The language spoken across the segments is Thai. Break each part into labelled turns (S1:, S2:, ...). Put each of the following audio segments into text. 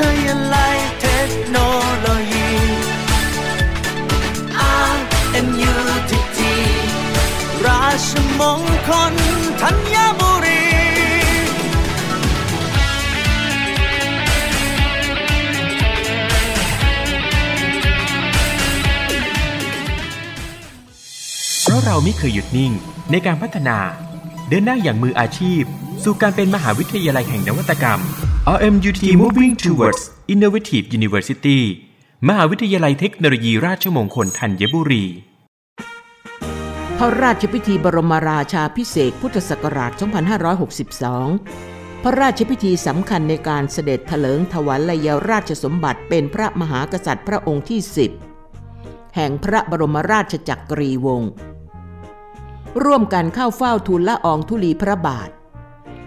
S1: ทยาลัยเทคโนโลยี RMUTT ราชมงคลธัญบุรี
S2: เพราะเราไม่เคยหยุดนิ่งในการพัฒนา เดินหน้าอย่างมืออาชีพ สู่การเป็นมหาวิทยาลัยแห่งนวัตกรรม RMUT Moving Towards Innovative University มหาวิทยาลัยเทคโนโลยีราชมงคลธัญบุรี
S3: พระราชพิธีบรมราชาพิเศษพุทธศักราช 2562 พระราชพิธีสำคัญในการเสด็จถลิงถวัลยราชสมบัติเป็นพระมหากษัตริย์พระองค์ที่ 10 แห่งพระบรมราชจักรีวงศ์ร่วมกันเข้าเฝ้าทูลละอองธุลีพระบาท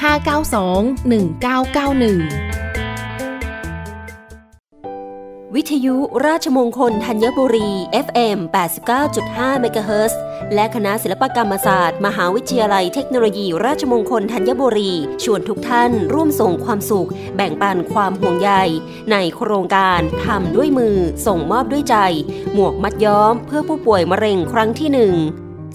S4: 592 1991
S5: วิทยุราชมงคลธัญบุรี FM 89.5 MHz และคณะศิลปกรรมศาสตร์ มหาวิทยาลัยเทคโนโลยี ราชมงคลธัญบุรี ชวนทุกท่านร่วมส่งความสุข แบ่งปันความห่วงใย ในโครงการทำด้วยมือ ส่งมอบด้วยใจ หมวกมัดย้อม เพื่อผู้ป่วยมะเร็งครั้งที่หนึ่ง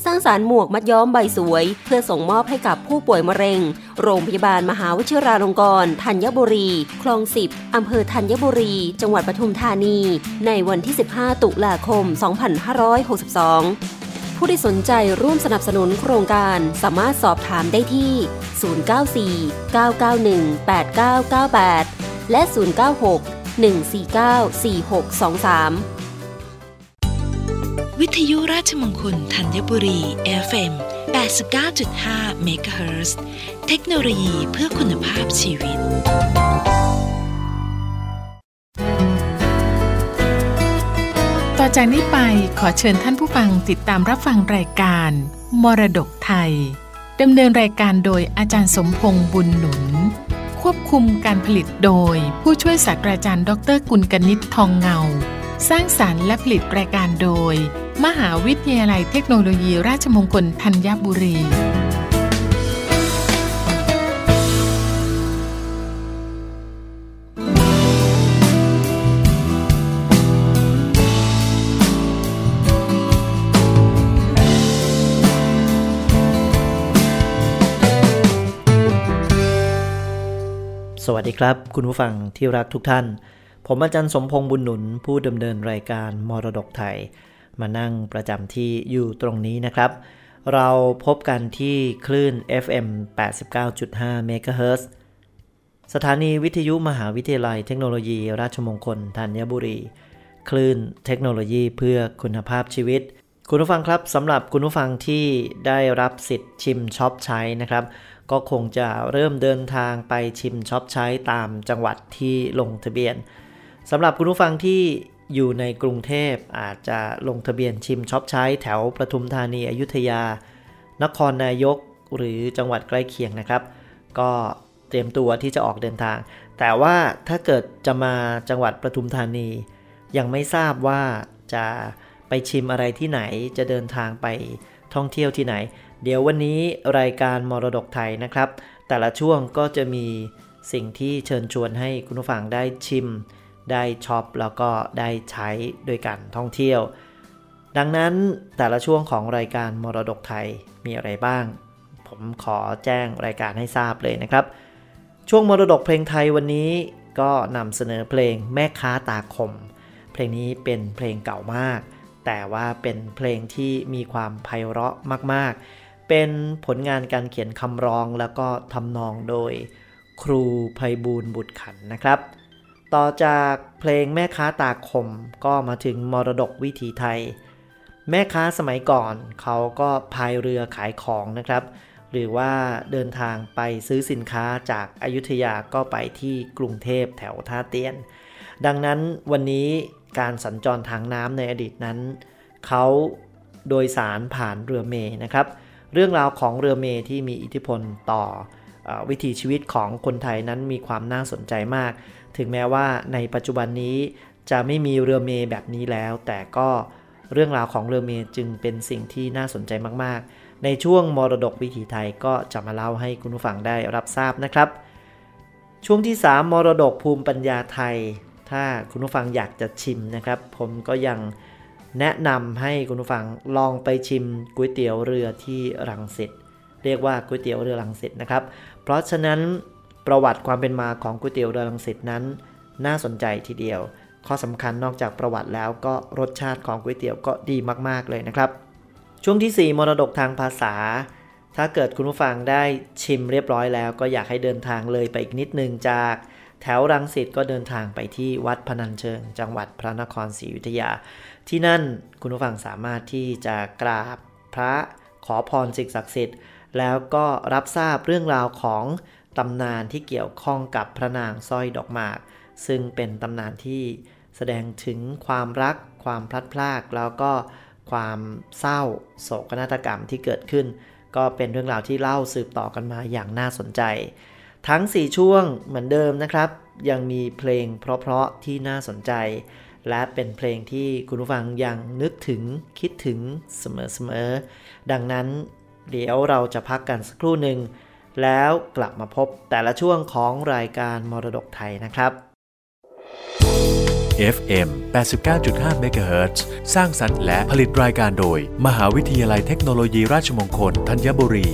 S5: สร้างสารหมวกมัดย้อมใบสวย เพื่อส่งมอบให้กับผู้ป่วยมะเร็ง โรงพยาบาลมหาวิทยาลงกรณ์ธัญบุรี คลองสิบอำเภอธัญบุรี จังหวัดปทุมธานี ในวันที่ 15 ตุลาคม 2562 ผู้ที่สนใจร่วมสนับสนุนโครงการสามารถสอบถามได้ที่ 094 991 8998 และ 096 149 4623
S6: วิทยุราชมงคลธัญบุรี FM 89.5เมกะเฮิรตซ์เทคโนโลยีเพื่อคุณภาพชีวิต
S7: ต่อจากนี้ไปขอเชิญท่านผู้ฟังติดตามรับฟังรายการ มรดกไทย ดำเนินรายการโดยอาจารย์สมพงษ์บุญหนุน ควบคุมการผลิตโดย ผู้ช่วยศาสตราจารย์ ดรกุลกนิษฐ์ทองเงา สร้างสารรค์และผลิตรายการโดย มหาวิทยาลัยเทคโนโลยีราชมงคลธัญบุรี
S8: สวัสดีครับ คุณผู้ฟังที่รักทุกท่าน ผมอาจารย์สมพงษ์บุญหนุน ผู้ดำเนินรายการมรดกไทย มานั่งประจำที่อยู่ตรงนี้นะครับ เราพบกันที่คลื่น FM 89.5 MHz สถานีวิทยุมหาวิทยาลัยเทคโนโลยี ราชมงคลธัญบุรี คลื่นเทคโนโลยีเพื่อคุณภาพชีวิต คุณผู้ฟังครับสำหรับคุณผู้ฟังที่ได้รับสิทธิ์ชิมช็อปใช้นะครับ ก็คงจะเริ่มเดินทางไปชิมช็อปใช้ตามจังหวัดที่ลงทะเบียนสำหรับคุณผู้ฟังที่ อยู่ในกรุงเทพอาจจะลงทะเบียนชิมช็อปใช้แถวประทุมธานีอยุธยา นครนายกหรือจังหวัดใกล้เคียงนะครับ ก็เตรียมตัวที่จะออกเดินทาง แต่ว่าถ้าเกิดจะมาจังหวัดประทุมธานี ยังไม่ทราบว่าจะไปชิมอะไรที่ไหนจะเดินทางไปท่องเที่ยวที่ไหน เดี๋ยววันนี้รายการมรดกไทยนะครับ แต่ละช่วงก็จะมีสิ่งที่เชิญชวนให้คุณผู้ฟังได้ชิม ได้ช็อปแล้วก็ได้ใช้ด้วยกันท่องเที่ยว ดังนั้นแต่ละช่วงของรายการมรดกไทยมีอะไรบ้าง ผมขอแจ้งรายการให้ทราบเลยนะครับ ช่วงมรดกเพลงไทยวันนี้ก็นำเสนอเพลงแม่ค้าตาคม เพลงนี้เป็นเพลงเก่ามาก แต่ว่าเป็นเพลงที่มีความไพเราะมาก ๆ เป็นผลงานการเขียนคำร้องแล้วก็ทำนองโดย ครูภัยบูลบุตรขันนะครับ ต่อจากเพลงแม่ค้าตาคมก็มาถึงมรดกวิถีไทย แม่ค้าสมัยก่อนเขาก็พายเรือขายของนะครับ หรือว่าเดินทางไปซื้อสินค้าจากอายุทยาก็ไปที่กรุงเทพแถวท่าเตียน ดังนั้นวันนี้การสัญจรทางน้ำในอดีตนั้น เขาโดยสารผ่านเรือเมนะครับ เรื่องราวของเรือเมที่มีอิทธิพลต่ออวิถีชีวิตของคนไทยนั้นมีความน่าสนใจมาก ถึงแม้ว่าในปัจจุบันนี้จะไม่มีเรือเมย์แบบนี้แล้ว แต่ก็เรื่องราวของเรือเมย์จึงเป็นสิ่งที่น่าสนใจมาก ๆ ในช่วงมรดกวิถีไทยก็จะมาเล่าให้คุณผู้ฟังได้รับทราบนะครับ ช่วงที่ 3 มรดกภูมิปัญญาไทย ถ้าคุณผู้ฟังอยากจะชิมนะครับ ผมก็ยังแนะนำให้คุณผู้ฟังลองไปชิมก๋วยเตี๋ยวเรือที่รังสิตเรียกว่าก๋วยเตี๋ยวเรือรังสิตนะครับ เพราะฉะนั้น ประวัติความเป็นมาของก๋วยเตี๋ยวเรือรังสิตนั้น น่าสนใจทีเดียว ข้อสำคัญนอกจากประวัติแล้วก็รสชาติของก๋วยเตี๋ยวก็ดีมาก ๆ เลยนะครับ ช่วงที่ 4 มรดกทางภาษา ถ้าเกิดคุณผู้ฟังได้ชิมเรียบร้อยแล้ว ก็อยากให้เดินทางเลยไปอีกนิดนึงจากแถวรังสิตก็เดินทางไปที่วัดพนัญเชิง จังหวัดพระนครศรีอยุธยา ที่นั่นคุณผู้ฟังสามารถที่จะกราบพระขอพรสิ่งศักดิ์สิทธิ์แล้วก็รับทราบเรื่องราวของ ตำนานที่เกี่ยวข้องกับพระนางสร้อยดอกหมาก ซึ่งเป็นตำนานที่แสดงถึงความรัก ความพลัดพราก แล้วก็ความเศร้าโศกนาฏกรรมที่เกิดขึ้น ก็เป็นเรื่องราวที่เล่าสืบต่อกันมาอย่างน่าสนใจ ทั้ง 4 ช่วงเหมือนเดิมนะครับ ยังมีเพลงเพราะๆที่น่าสนใจ และเป็นเพลงที่คุณผู้ฟังยังนึกถึงคิดถึงเสมอๆดังนั้นเดี๋ยวเราจะพักกันสักครู่หนึ่ง แล้วกลับมาพบแต่ละช่วงของรายการมรดกไทยนะครับ
S9: FM 89.5 MHz สร้างสรรค์และผลิตรายการโดย มหาวิทยาลัยเทคโนโลยีราชมงคลธัญบุรี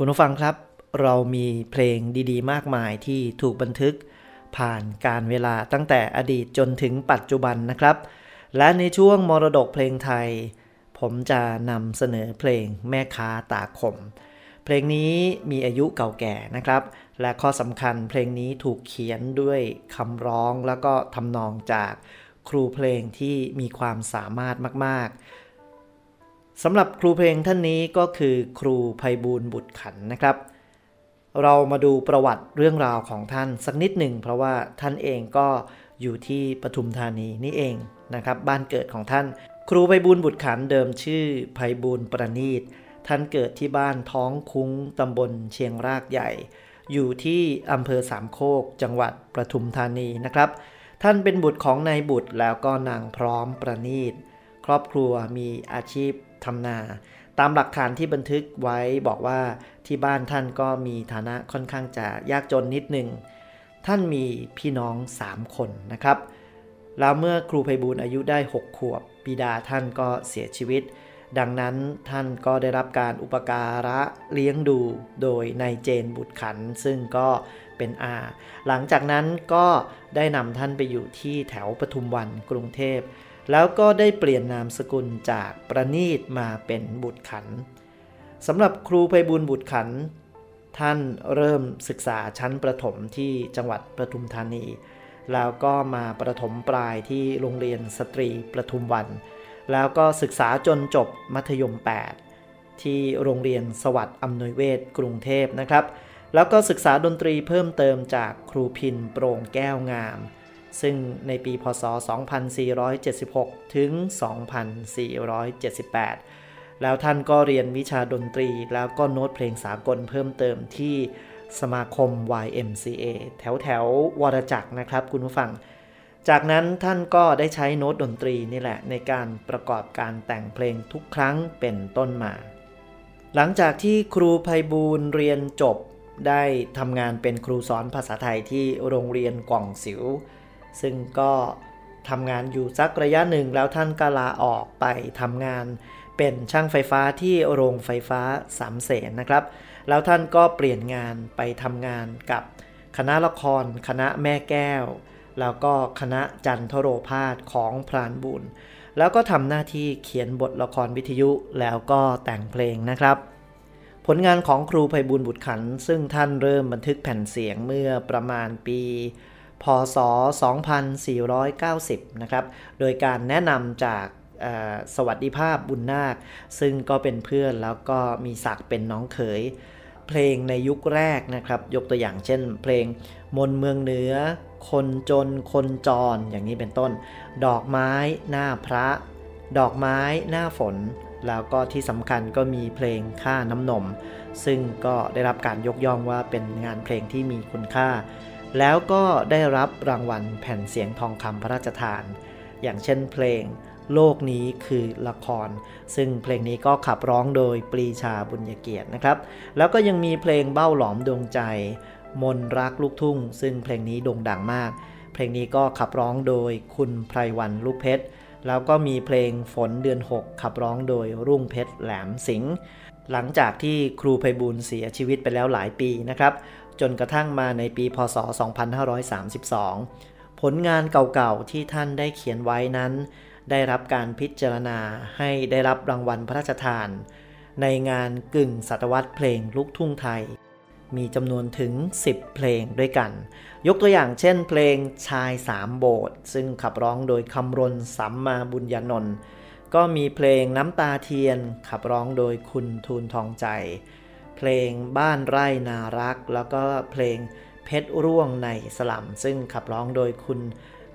S8: คุณผู้ฟังครับ เรามีเพลงดีๆ มากมายที่ถูกบันทึก ผ่านการเวลาตั้งแต่อดีตจนถึงปัจจุบันนะครับ และในช่วงมรดกเพลงไทย ผมจะนำเสนอเพลงแม่ค้าตาคมเพลงนี้มีอายุเก่าแก่นะครับ และข้อสำคัญเพลงนี้ถูกเขียนด้วยคำร้องแล้วก็ทำนองจากครูเพลงที่มีความสามารถมากๆ สำหรับครูเพลงท่านนี้ก็คือครูภัยบูลบุตรขันนะครับ เรามาดูประวัติเรื่องราวของท่านสักนิดหนึ่ง เพราะว่าท่านเองก็อยู่ที่ปทุมธานีนี่เองนะครับ บ้านเกิดของท่าน ครูภัยบูลบุตรขันเดิมชื่อภัยบูลประณีตท่านเกิดที่บ้านท้องคุ้งตำบลเชียงรากใหญ่ อยู่ที่อำเภอสามโคก จังหวัดปทุมธานีนะครับ ท่านเป็นบุตรของนายบุตรแล้วก็นางพร้อมประณีตครอบครัวมีอาชีพ ทำนา ตามหลักฐานที่บันทึกไว้บอกว่าที่บ้านท่านก็มีฐานะค่อนข้างจะยากจนนิดหนึ่ง ท่านมีพี่น้อง 3 คนนะครับ แล้วเมื่อครูไพบูลอายุได้ 6 ขวบปิดาท่านก็เสียชีวิต ดังนั้นท่านก็ได้รับการอุปการะเลี้ยงดูโดยนายเจนบุตรขัน ซึ่งก็เป็นอา หลังจากนั้นก็ได้นำท่านไปอยู่ที่แถวปทุมวันกรุงเทพ แล้วก็ได้เปลี่ยนนามสกุลจากประณีตมาเป็นบุตรขันสำหรับครูไพบุญบุตรขัน ท่านเริ่มศึกษาชั้นประถมที่จังหวัดประทุมธานี แล้วก็มาประถมปลายที่โรงเรียนสตรีประทุมวัน แล้วก็ศึกษาจนจบมัธยม 8 ที่โรงเรียนสวัสดิ์อำนวยเวศกรุงเทพนะครับ แล้วก็ศึกษาดนตรีเพิ่มเติมจากครูพินโปร่งแก้วงาม ซึ่งในปีพศ 2476 ถึง 2478 แล้วท่านก็เรียนวิชาดนตรีแล้วก็โน้ตเพลงสากลเพิ่มเติมที่สมาคม YMCA แถวแถววรจักรนะครับคุณผู้ฟัง จากนั้นท่านก็ได้ใช้โน้ตดนตรีนี่แหละ ในการประกอบการแต่งเพลงทุกครั้งเป็นต้นมา หลังจากที่ครูภัยบูลเรียนจบ ได้ทำงานเป็นครูสอนภาษาไทยที่โรงเรียนกว่องสิว ซึ่งก็ทำงานอยู่สักระยะหนึ่งแล้วท่านก็ลาออกไปทำงาน เป็นช่างไฟฟ้าที่โรงไฟฟ้าสามเสนนะครับ แล้วท่านก็เปลี่ยนงานไปทำงานกับคณะละคร คณะแม่แก้ว แล้วก็คณะจันทโรพาสของพรานบุญ แล้วก็ทำหน้าที่เขียนบทละครวิทยุแล้วก็แต่งเพลงนะครับ ผลงานของครูไพบุญบุตรขัน ซึ่งท่านเริ่มบันทึกแผ่นเสียงเมื่อประมาณปี พศ 2490 นะครับ โดยการแนะนำจากสวัสดิภาพบุญนาค ซึ่งก็เป็นเพื่อนแล้วก็มีศักดิ์เป็นน้องเขย เพลงในยุคแรกนะครับ ยกตัวอย่างเช่น เพลงมนเมืองเหนือ คนจน คนจร อย่างนี้เป็นต้น ดอกไม้ หน้าพระ ดอกไม้ หน้าฝน แล้วก็ที่สำคัญก็มีเพลงค่าน้ำนม ซึ่งก็ได้รับการยกย่องว่าเป็นงานเพลงที่มีคุณค่า แล้วก็ได้รับรางวัลแผ่นเสียงทองคำพระราชทาน อย่างเช่นเพลงโลกนี้คือละคร ซึ่งเพลงนี้ก็ขับร้องโดยปรีชาบุญญเกียรตินะครับ แล้วก็ยังมีเพลงเบ้าหลอมดวงใจ มนรักลูกทุ่ง ซึ่งเพลงนี้โด่งดังมาก เพลงนี้ก็ขับร้องโดยคุณไพรวันลูกเพชร แล้วก็มีเพลงฝนเดือน 6 ขับร้องโดยรุ่งเพชรแหลมสิงห์หลังจากที่ครูไพบูลเสียชีวิตไปแล้วหลายปีนะครับ จนกระทั่งมาในปีพศ 2532 ผลงานเก่าๆที่ท่านได้เขียนไว้นั้น ได้รับการพิจารณาให้ได้รับรางวัลพระราชทาน ในงานกึ่งศตวรรษเพลงลูกทุ่งไทย มีจำนวนถึง 10 เพลงด้วยกัน ยกตัวอย่างเช่น เพลงชายสามโบสซึ่งขับร้องโดยคำรณสัมมาบุญญานนท์ก็มีเพลงน้ำตาเทียนขับร้องโดยคุณทูลทองใจ เพลงบ้านไร่นารัก แล้วก็เพลงเพชรร่วงในสลัม ซึ่งขับร้องโดยคุณ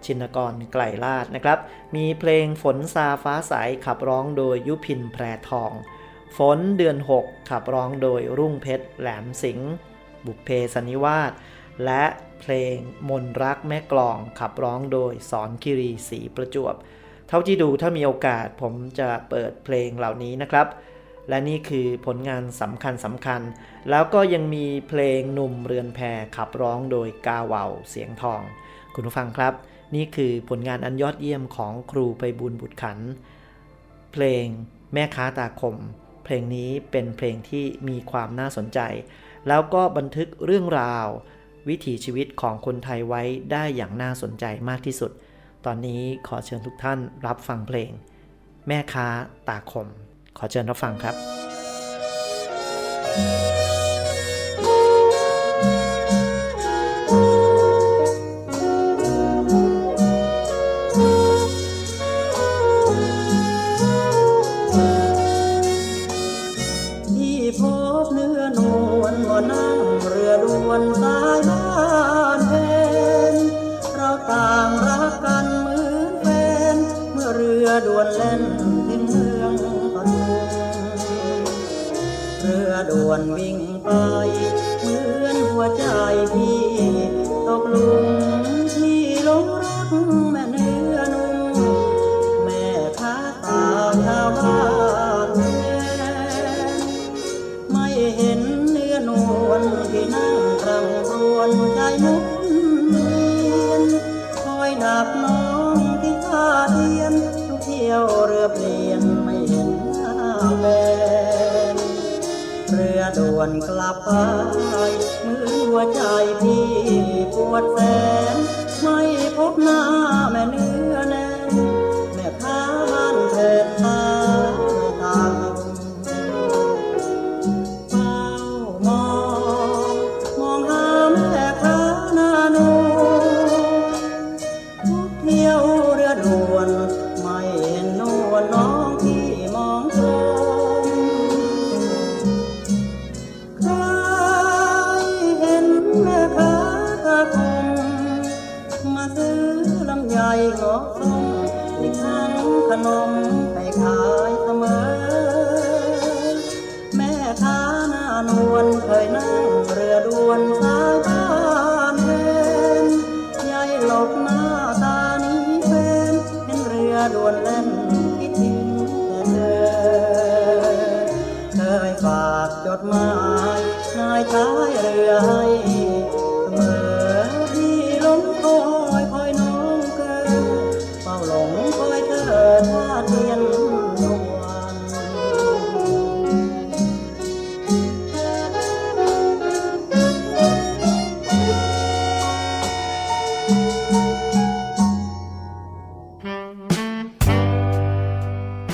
S8: ชินกรไกลลาดนะครับ มีเพลงฝนซาฟ้าใสขับร้องโดยยุพินแพรทอง ฝนเดือน 6 ขับร้องโดยรุ่งเพชรแหลมสิงห์บุพเพสนิวาสและเพลงมนรักแม่กลองขับร้องโดยสอนคิรีสีประจวบ เท่าที่ดูถ้ามีโอกาสผมจะเปิดเพลงเหล่านี้นะครับ และนี่คือผลงานสำคัญสำคัญ แล้วก็ยังมีเพลงหนุ่มเรือนแพขับร้องโดยกาเวาเสียงทอง คุณผู้ฟังครับ นี่คือผลงานอันยอดเยี่ยมของครูไปบุญบุตรขัน เพลงแม่ค้าตาคม เพลงนี้เป็นเพลงที่มีความน่าสนใจ แล้วก็บันทึกเรื่องราว วิถีชีวิตของคนไทยไว้ได้อย่างน่าสนใจมากที่สุด ตอนนี้ขอเชิญทุกท่านรับฟังเพลง แม่ค้าตาคม ขอเชิญรับฟังครับ
S10: วนวิ่งไป เหมือนหัวใจพี่ ตกลุมที่ลงรักแม่เนื้อนุ่มแม่ค้าตาชาวบ้านไม่เห็นเนื้อนวลที่นั่งรำรวญใจมุนเวียนคอยดักน้องที่ท่าเทียนทุกเที่ยวเรือเปลี่ยนไม่เห็นหน้าแฟนเรือ ด่วนกลับไปมือหัวใจพี่ปวดแสนไม่พบหน้า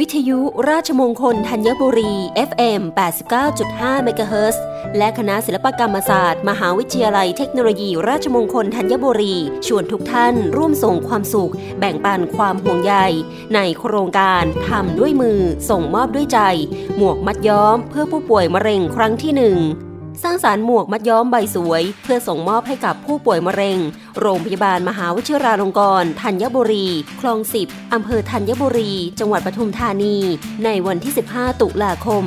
S5: วิทยุราชมงคลธัญบุรี FM 89.5เมกะเฮิรตและคณะศิลปกรรมศาสตร์ มหาวิทยาลัยเทคโนโลยี ราชมงคลธัญบุรี ชวนทุกท่านร่วมส่งความสุข แบ่งปันความห่วงใย ในโครงการทำด้วยมือ ส่งมอบด้วยใจ หมวกมัดย้อมเพื่อผู้ป่วยมะเร็งครั้งที่หนึ่ง สร้างสารหมวกมัดย้อมใบสวย เพื่อส่งมอบให้กับผู้ป่วยมะเร็ง โรงพยาบาลมหาวิทยาลงกรณ์ธัญบุรี คลองสิบอำเภอธัญบุรี จังหวัดปทุมธานี ในวันที่ 15 ตุลาคม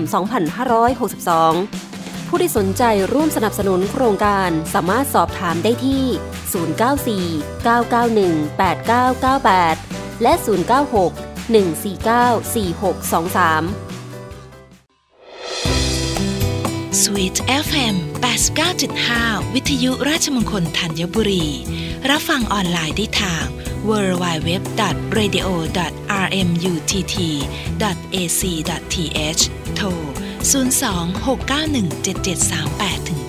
S5: 2562ผู้ที่สนใจร่วมสนับสนุนโครงการสามารถสอบถามได้ที่ 094 991 8998 และ 096 149 4623
S6: Sweet FM 89.5 วิทยุราชมงคลธัญบุรี รับฟังออนไลน์ได้ทาง www.radio.rmutt.ac.th โทร 02-691-7738-9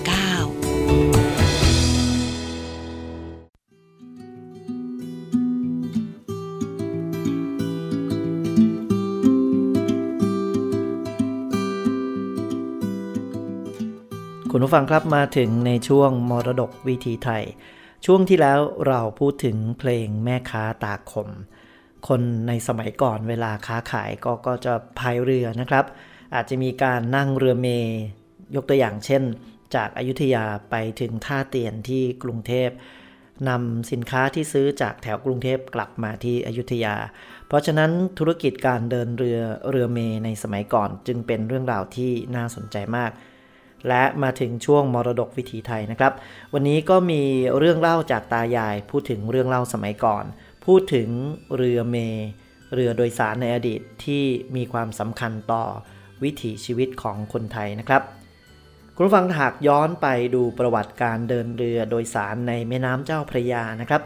S8: คุณผู้ฟังครับมาถึงในช่วงมรดกวิถีไทย ช่วงที่แล้วเราพูดถึงเพลงแม่ค้าตาคม คนในสมัยก่อนเวลาค้าขายก็ก็จะพายเรือนะครับ อาจจะมีการนั่งเรือเมย์ยกตัวอย่างเช่น จากอายุทยาไปถึงท่าเตียนที่กรุงเทพนำสินค้าที่ซื้อจากแถวกรุงเทพกลับมาที่อยุธยา เพราะฉะนั้นธุรกิจการเดินเรือเรือเมในสมัยก่อนจึงเป็นเรื่องราวที่น่าสนใจมาก และมาถึงช่วงมรดกวิถีไทยนะครับ วันนี้ก็มีเรื่องเล่าจากตายาย พูดถึงเรื่องเล่าสมัยก่อน พูดถึงเรือเม เรือโดยสารในอดีตที่มีความสำคัญต่อวิถีชีวิตของคนไทยนะครับคุณผู้ฟังหากย้อนไปดูประวัติการเดินเรือโดยสารในแม่น้ำเจ้าพระยานะครับ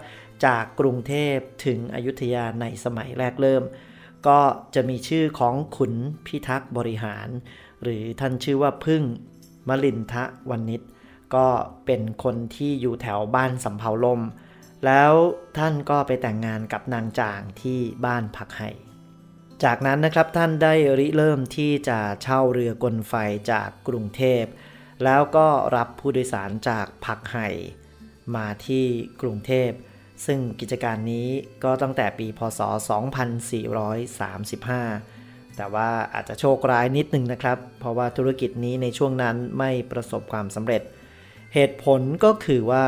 S8: จากกรุงเทพถึงอยุธยาในสมัยแรกเริ่ม ก็จะมีชื่อของขุนพิทักษ์บริหาร หรือท่านชื่อว่าพึ่ง มลินทะวันนิชก็เป็นคนที่อยู่แถวบ้านสำเภาลม แล้วท่านก็ไปแต่งงานกับนางจางที่บ้านผักไห่จากนั้นนะครับท่านได้ริเริ่มที่จะเช่าเรือกลไฟจากกรุงเทพ แล้วก็รับผู้โดยสารจากผักไห่มาที่กรุงเทพ ซึ่งกิจการนี้ก็ตั้งแต่ปีพศ 2435 แต่ว่าอาจจะโชคร้ายนิดนึงนะครับ เพราะว่าธุรกิจนี้ในช่วงนั้นไม่ประสบความสำเร็จ เหตุผลก็คือว่า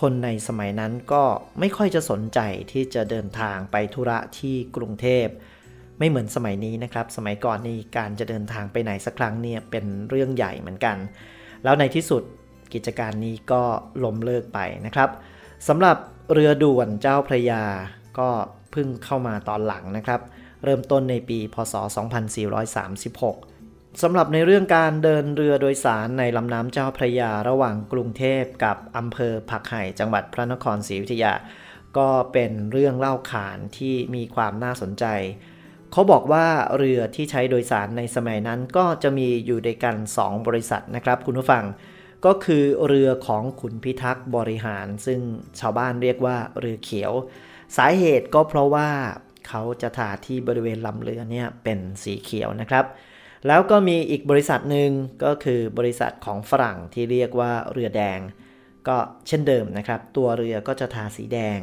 S8: คนในสมัยนั้นก็ไม่ค่อยจะสนใจที่จะเดินทางไปธุระที่กรุงเทพ ไม่เหมือนสมัยนี้นะครับ สมัยก่อนนี่การจะเดินทางไปไหนสักครั้งเนี่ยเป็นเรื่องใหญ่เหมือนกัน แล้วในที่สุดกิจการนี้ก็ล้มเลิกไปนะครับสำหรับเรือด่วนเจ้าพระยาก็เพิ่งเข้ามาตอนหลังนะครับ เริ่มต้นในปีพศ 2436 สำหรับในเรื่องการเดินเรือโดยสารในลำน้ำเจ้าพระยาระหว่างกรุงเทพกับอำเภอผักไห่จังหวัดพระนครศรีอยุธยา ก็เป็นเรื่องเล่าขานที่มีความน่าสนใจ เขาบอกว่าเรือที่ใช้โดยสารในสมัยนั้นก็จะมีอยู่ด้วยกัน 2 บริษัทนะครับคุณผู้ฟังก็คือเรือของขุนพิทักษ์บริหาร ซึ่งชาวบ้านเรียกว่าเรือเขียว สาเหตุก็เพราะว่า เขาจะทาที่บริเวณลำเรือเนี่ยเป็นสีเขียวนะครับ แล้วก็มีอีกบริษัทหนึ่งก็คือบริษัทของฝรั่งที่เรียกว่าเรือแดง ก็เช่นเดิมนะครับ ตัวเรือก็จะทาสีแดง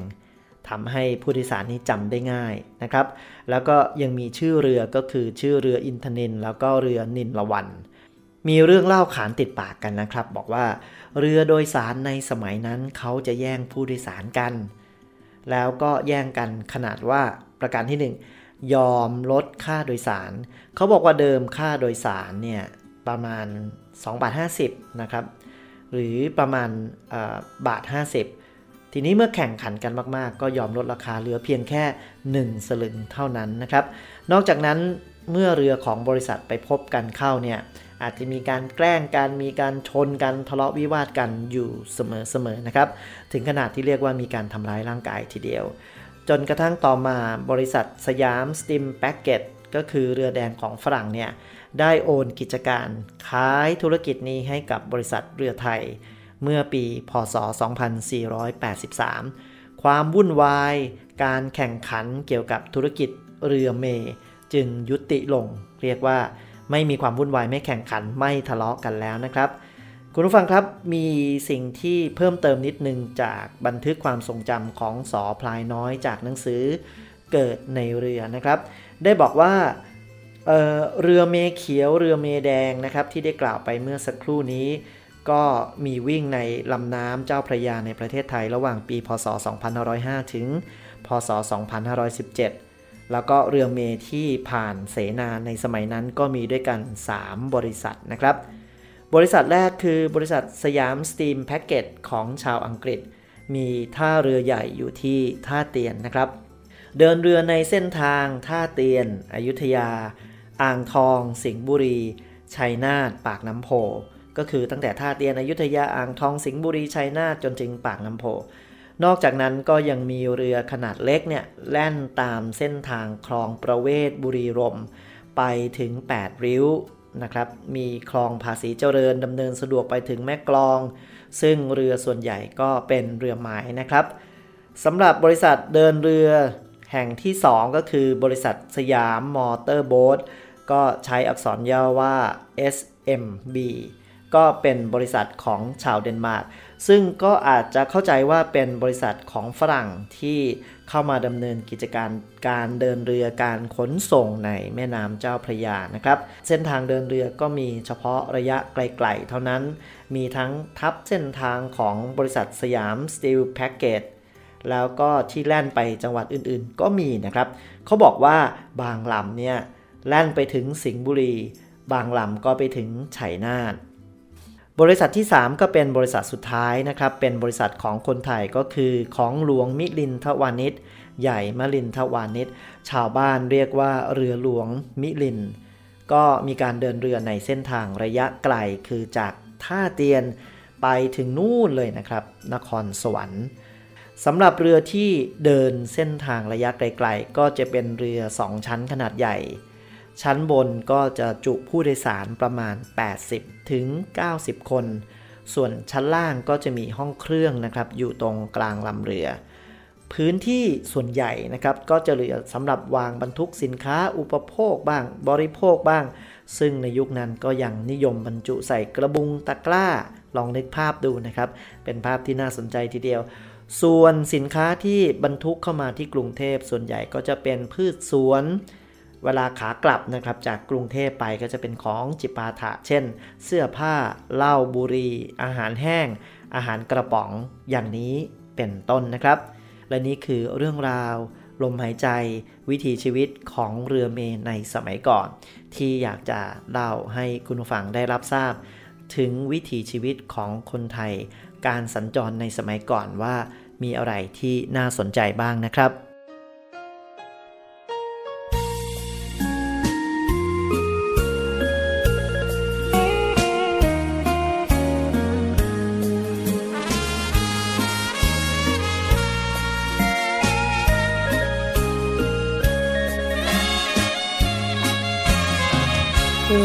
S8: ทำให้ผู้โดยสารนี้จำได้ง่ายนะครับ แล้วก็ยังมีชื่อเรือก็คือชื่อเรืออินทนิน แล้วก็เรือนินละวัน มีเรื่องเล่าขานติดปากกันนะครับ บอกว่าเรือโดยสารในสมัยนั้นเขาจะแย่งผู้โดยสารกัน แล้วก็แย่งกันขนาดว่า ประการที่ 1 ยอมลดค่าโดยสาร เขาบอกว่าเดิมค่าโดยสารเนี่ยประมาณ2บาท50นะครับ หรือประมาณบาท 50 ทีนี้เมื่อแข่งขันกันมาก ๆ ก็ยอมลดราคาเหลือเพียงแค่ 1 สลึงเท่านั้นนะครับ นอกจากนั้นเมื่อเรือของบริษัทไปพบกันเข้าเนี่ยอาจจะมีการแกล้งกันมีการชนกันทะเลาะวิวาทกันอยู่เสมอๆนะครับ ถึงขนาดที่เรียกว่ามีการทำร้ายร่างกายทีเดียว จนกระทั่งต่อมาบริษัทสยามสติมแพ็กเกจก็คือเรือแดงของฝรั่งเนี่ยได้โอนกิจการขายธุรกิจนี้ให้กับบริษัทเรือไทย เมื่อปีพศ 2483 ความวุ่นวาย การแข่งขันเกี่ยวกับธุรกิจเรือเม จึงยุติลง เรียกว่าไม่มีความวุ่นวายไม่แข่งขันไม่ทะเลาะกันแล้วนะครับ คุณผู้ฟังครับมีสิ่งที่เพิ่มเติมนิดนึงจากบันทึกความทรงจำของสอพลายน้อยจากหนังสือเกิดในเรือนะครับ ได้บอกว่าเเรือเมเขียวเรือเมแดงนะครับ ที่ได้กล่าวไปเมื่อสักครู่นี้ ก็มีวิ่งในลำน้ำเจ้าพระยาในประเทศไทยระหว่างปี พศ 2505 ถึง พศ 2517 แล้วก็เรือเมที่ผ่านเสนาในสมัยนั้นก็มีด้วยกัน 3 บริษัทนะครับ บริษัทแรกคือบริษัทสยามสตีมแพ็กเกจของชาวอังกฤษ มีท่าเรือใหญ่อยู่ที่ท่าเตียนนะครับ เดินเรือในเส้นทางท่าเตียน อยุธยา อ่างทอง สิงห์บุรี ชัยนาท ปากน้ำโพ ก็คือตั้งแต่ท่าเตียนอยุธยา อ่างทอง สิงห์บุรี ชัยนาท จนถึงปากน้ำโพ นอกจากนั้นก็ยังมีเรือขนาดเล็กเนี่ยแล่นตามเส้นทางคลองประเวศบุรีรมไปถึง 8 ริ้ว นะครับ มีคลองภาษีเจริญดำเนินสะดวกไปถึงแม่กลอง ซึ่งเรือส่วนใหญ่ก็เป็นเรือไม้นะครับสำหรับบริษัทเดินเรือแห่งที่ 2 ก็คือบริษัทสยามมอเตอร์โบ๊ทก็ใช้อักษรย่อว่า SMB ก็เป็นบริษัทของชาวเดนมาร์กซึ่งก็อาจจะเข้าใจว่าเป็นบริษัทของฝรั่งที่ เข้ามาดำเนินกิจการการเดินเรือการขนส่งในแม่น้ำเจ้าพระยานะครับ เส้นทางเดินเรือก็มีเฉพาะระยะไกลๆ เท่านั้น มีทั้งทับเส้นทางของบริษัทสยามสตีลแพ็กเกจแล้วก็ที่แล่นไปจังหวัดอื่นๆ ก็มีนะครับ เขาบอกว่าบางลำเนี่ยแล่นไปถึงสิงห์บุรี บางลำก็ไปถึงชัยนาท บริษัทที่ 3 ก็เป็นบริษัทสุดท้ายนะครับ เป็นบริษัทของคนไทยก็คือของหลวงมิลินทวานิชใหญ่มลินทวานิชชาวบ้านเรียกว่าเรือหลวงมิลิน ก็มีการเดินเรือในเส้นทางระยะไกลคือจากท่าเตียนไปถึงนู่นเลยนะครับ นครสวรรค์สำหรับเรือที่เดินเส้นทางระยะไกล ๆ ก็จะเป็นเรือ 2 ชั้นขนาดใหญ่ ชั้นบนก็จะจุผู้โดยสารประมาณ 80 ถึง 90 คน ส่วนชั้นล่างก็จะมีห้องเครื่องนะครับ อยู่ตรงกลางลำเรือ พื้นที่ส่วนใหญ่นะครับ ก็จะเหลือสำหรับวางบรรทุกสินค้าอุปโภคบ้าง บริโภคบ้าง ซึ่งในยุคนั้นก็ยังนิยมบรรจุใส่กระบุงตะกร้า ลองนึกภาพดูนะครับ เป็นภาพที่น่าสนใจทีเดียวส่วนสินค้าที่บรรทุกเข้ามาที่กรุงเทพส่วนใหญ่ก็จะเป็นพืชสวน เวลาขากลับนะครับจากกรุงเทพไปก็จะเป็นของจิปาถะ เช่น เสื้อผ้าเหล้าบุรีอาหารแห้ง อาหารกระป๋องอย่างนี้เป็นต้นนะครับ และนี่คือเรื่องราวลมหายใจวิถีชีวิตของเรือเมในสมัยก่อน ที่อยากจะเล่าให้คุณผู้ฟังได้รับทราบ ถึงวิถีชีวิตของคนไทย การสัญจรในสมัยก่อนว่ามีอะไรที่น่าสนใจบ้างนะครับ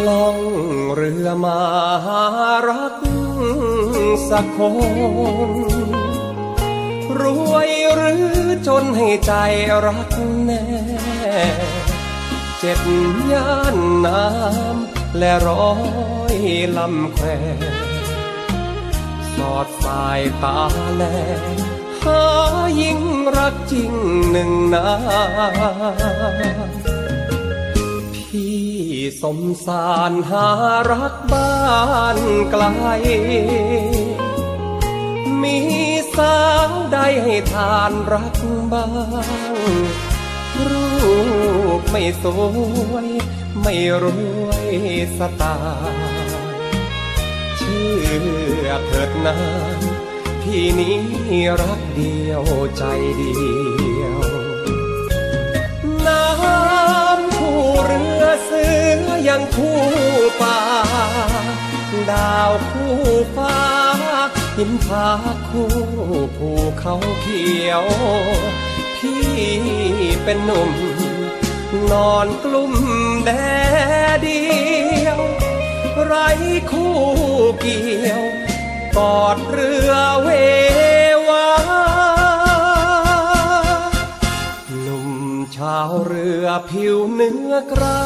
S11: ล่องเรือมาหารักสักคน รวยหรือจนให้ใจรักแน่ เจ็ดย่านน้ำและร้อยลำแควสอดสายตาแลหายิ่งรักจริงหนึ่งนา สมสารหารักบ้านไกล มีสาวใดให้ทานรักบ้าง รูปไม่สวย ไม่รวยสตา เชื่อเถิดนานพี่นี้รักเดียวใจเดียว เสือยังคู่ป่า ดาวคู่ฟ้า หินผาคู่ภูเขาเขียว พี่เป็นหนุ่ม นอนกลุ่มแดดเดียว ไรคู่เกี่ยว กอดเรือเว วาหนุ่าวเรือรือผิวเนื้อกรา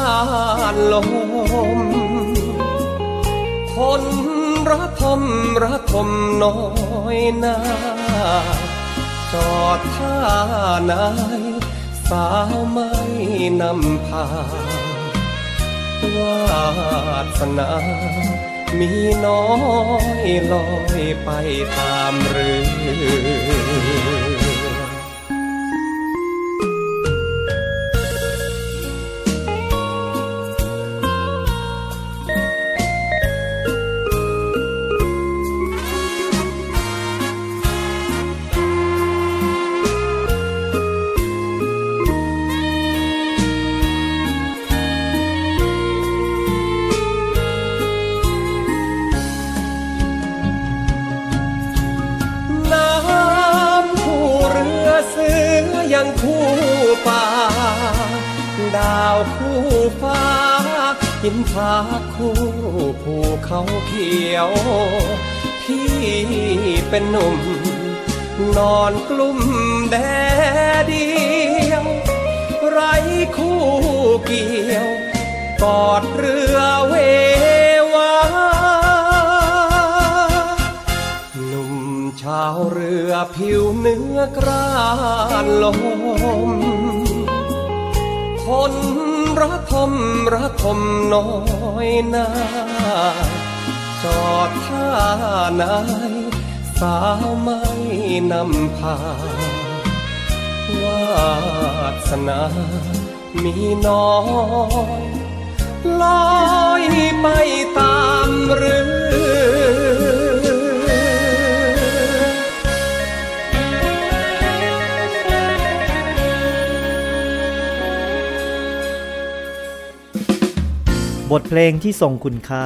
S11: นลม คนระทมระทมน้อยนาจอดท่านายสาวไม่นำพาวาสนามีน้อยลอยไปตามเรือ เป็นหนุ่ม นอนกลุ่มแดดเดียว ไรคู่เกี่ยว กอดเรือเววาหนุ่มชาวเรือผิวเนื้อกรานลม คนระทมระทมน้อยนาจอดท่านาย สาวไม่นำพาวาสนามีน้อยลอยไปตามเรือ
S8: บทเพลงที่ทรงคุณค่า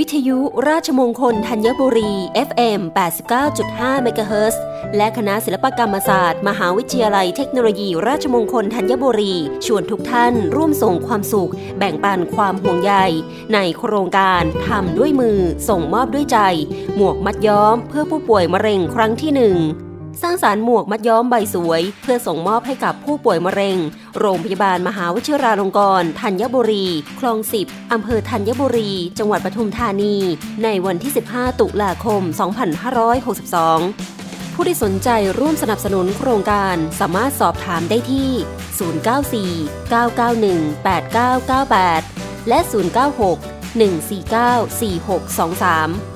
S5: วิทยุราชมงคลธัญบุรี FM 89.5เมกะเฮิรตและคณะศิลปกรรมศาสตร์ มหาวิทยาลัยเทคโนโลยี ราชมงคลธัญบุรี ชวนทุกท่านร่วมส่งความสุข แบ่งปันความห่วงใย ในโครงการทำด้วยมือ ส่งมอบด้วยใจ หมวกมัดย้อม เพื่อผู้ป่วยมะเร็งครั้งที่หนึ่ง สร้างสารหมวกมัดย้อมใบสวย เพื่อส่งมอบให้กับผู้ป่วยมะเร็ง โรงพยาบาลมหาวิทยาลงกรณ์ธัญบุรี คลองสิบอำเภอธัญบุรี จังหวัดปทุมธานี ในวันที่ 15 ตุลาคม 2562ผู้ที่สนใจร่วมสนับสนุนโครงการสามารถสอบถามได้ที่ 094 991 8998 และ 096 149 4623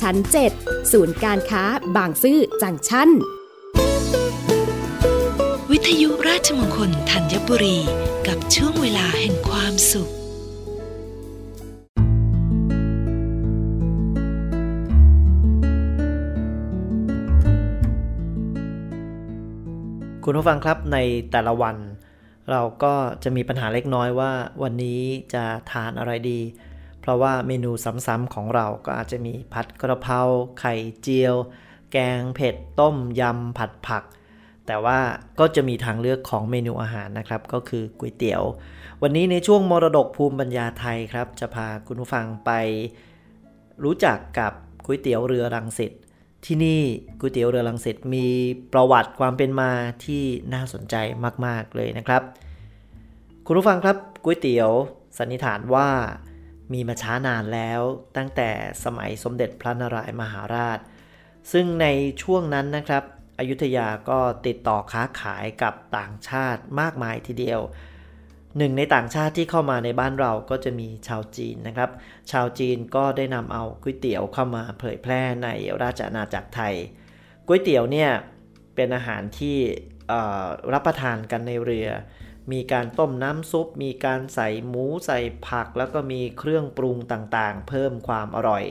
S12: ชั้น 7 ศูนย์การค้าบางซื่อจังชั้น
S6: วิทยุราชมงคลธัญบุรี กับช่วงเวลาแห่งความสุข
S8: คุณผู้ฟังครับในแต่ละวัน เราก็จะมีปัญหาเล็กน้อยว่าวันนี้จะทานอะไรดี เพราะว่าเมนูซ้ำๆของเราก็อาจจะมีผัดกระเพราไข่เจียว แกงเผ็ดต้มยำผัดผัก แต่ว่าก็จะมีทางเลือกของเมนูอาหารนะครับ ก็คือก๋วยเตี๋ยว วันนี้ในช่วงมรดกภูมิปัญญาไทยครับ จะพาคุณผู้ฟังไป รู้จักกับก๋วยเตี๋ยวเรือรังสิตที่นี่ก๋วยเตี๋ยวเรือรังสิตมีประวัติความเป็นมาที่น่าสนใจมาก ๆ เลยนะครับ คุณผู้ฟังครับก๋วยเตี๋ยวสันนิษฐานว่า มีมาช้านานแล้วตั้งแต่สมัยสมเด็จพระนารายมหาราช ซึ่งในช่วงนั้นนะครับ อยุธยาก็ติดต่อค้าขายกับต่างชาติมากมายทีเดียวหนึ่งในต่างชาติที่เข้ามาในบ้านเราก็จะมีชาวจีนนะครับ ชาวจีนก็ได้นำเอาก๋วยเตี๋ยวเข้ามาเผยแพร่ในราชอาณาจักรไทยก๋วยเตี๋ยวเนี่ยเป็นอาหารที่รับประทานกันในเรือ มีการต้มน้ำซุป มีการใส่หมูใส่ผัก แล้วก็มีเครื่องปรุงต่างๆ เพิ่มความอร่อย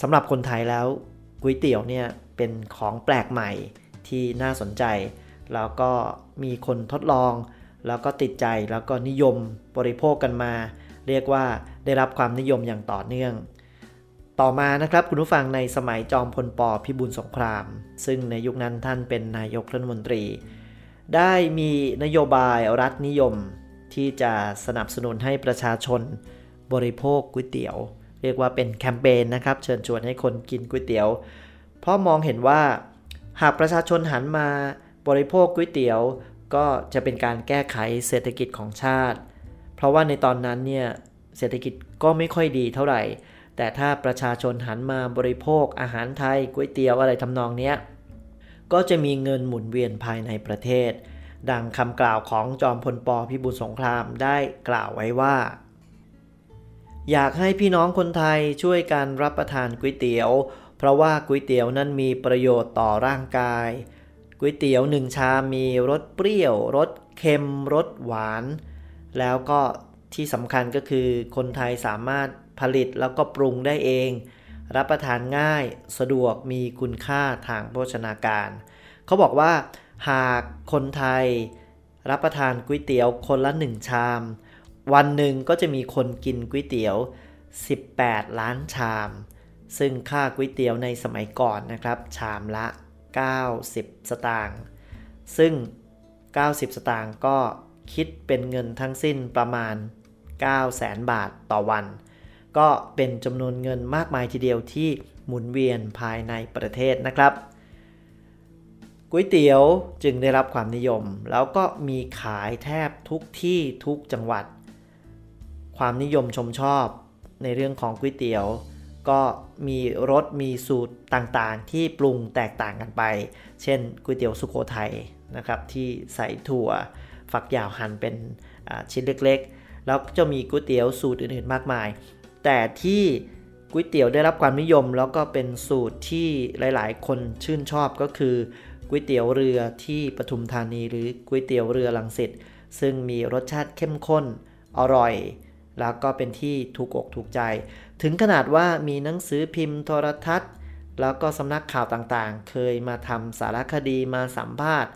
S8: สำหรับคนไทยแล้วก๋วยเตี๋ยวเนี่ยเป็นของแปลกใหม่ที่น่าสนใจ แล้วก็มีคนทดลอง แล้วก็ติดใจแล้วก็นิยมบริโภคกันมา เรียกว่าได้รับความนิยมอย่างต่อเนื่อง ต่อมานะครับคุณผู้ฟังในสมัยจอมพลปพิบูลสงคราม ซึ่งในยุคนั้นท่านเป็นนายกรัฐมนตรี ได้มีนโยบายรัฐนิยมที่จะสนับสนุนให้ประชาชนบริโภคก๋วยเตี๋ยว เรียกว่าเป็นแคมเปญนะครับ เชิญชวนให้คนกินก๋วยเตี๋ยว เพราะมองเห็นว่า หากประชาชนหันมาบริโภคก๋วยเตี๋ยว ก็จะเป็นการแก้ไขเศรษฐกิจของชาติ เพราะว่าในตอนนั้นเนี่ยเศรษฐกิจก็ไม่ค่อยดีเท่าไหร่ แต่ถ้าประชาชนหันมาบริโภคอาหารไทยก๋วยเตี๋ยวอะไรทำนองนี้ ก็จะมีเงินหมุนเวียนภายในประเทศ ดังคำกล่าวของจอมพลปพิบูลสงครามได้กล่าวไว้ว่า อยากให้พี่น้องคนไทยช่วยกันรับประทานก๋วยเตี๋ยว เพราะว่าก๋วยเตี๋ยวนั้นมีประโยชน์ต่อร่างกายก๋วยเตี๋ยวหนึ่งชามมีรสเปรี้ยวรสเค็มรสหวาน แล้วก็ที่สำคัญก็คือคนไทยสามารถผลิตแล้วก็ปรุงได้เอง รับประทานง่าย สะดวกมีคุณค่าทางโภชนาการ เขาบอกว่า หากคนไทยรับประทานก๋วยเตี๋ยวคนละหนึ่งชาม วันหนึ่งก็จะมีคนกินก๋วยเตี๋ยว 18 ล้านชาม ซึ่งค่าก๋วยเตี๋ยวในสมัยก่อนนะครับ ชามละ 90 สตางค์ ซึ่ง 90 สตางค์ก็คิดเป็นเงินทั้งสิ้นประมาณ 9 0 0แสนบาทต่อวัน ก็เป็นจำนวนเงินมากมายทีเดียวที่หมุนเวียนภายในประเทศนะครับก๋วยเตี๋ยวจึงได้รับความนิยม แล้วก็มีขายแทบทุกที่ทุกจังหวัด ความนิยมชมชอบในเรื่องของก๋วยเตี๋ยว ก็มีรสมีสูตรต่างๆ ที่ปรุงแตกต่างกันไป เช่นก๋วยเตี๋ยวสุโขทัยนะครับที่ใส่ถั่ว ฝักยาวหั่นเป็นชิ้นเล็กๆ แล้วจะมีก๋วยเตี๋ยวสูตรอื่นๆมากมาย แต่ที่ก๋วยเตี๋ยวได้รับความนิยมแล้วก็เป็นสูตรที่หลาย ๆ คนชื่นชอบก็คือก๋วยเตี๋ยวเรือที่ปทุมธานีหรือก๋วยเตี๋ยวเรือลังสิตซึ่งมีรสชาติเข้มข้นอร่อย แล้วก็เป็นที่ถูกอกถูกใจ ถึงขนาดว่ามีหนังสือพิมพ์โทรทัศน์ แล้วก็สำนักข่าวต่างๆ เคยมาทำสารคดีมาสัมภาษณ์